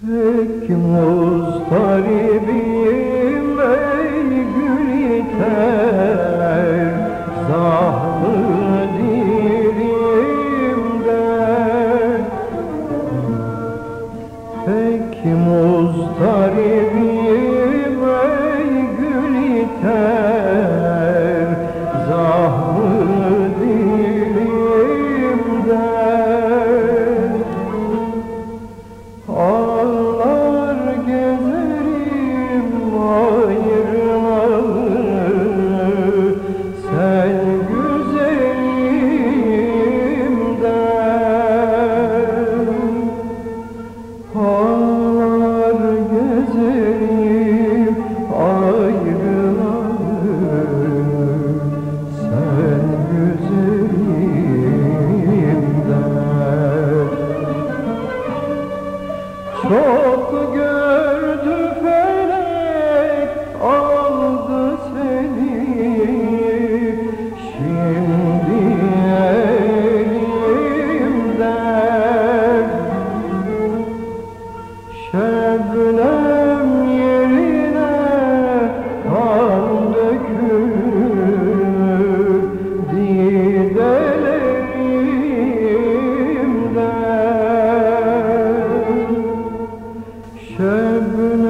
Pek mustaribim ey gül yeter Zahlı dilimde Pek mustaribim Şebnem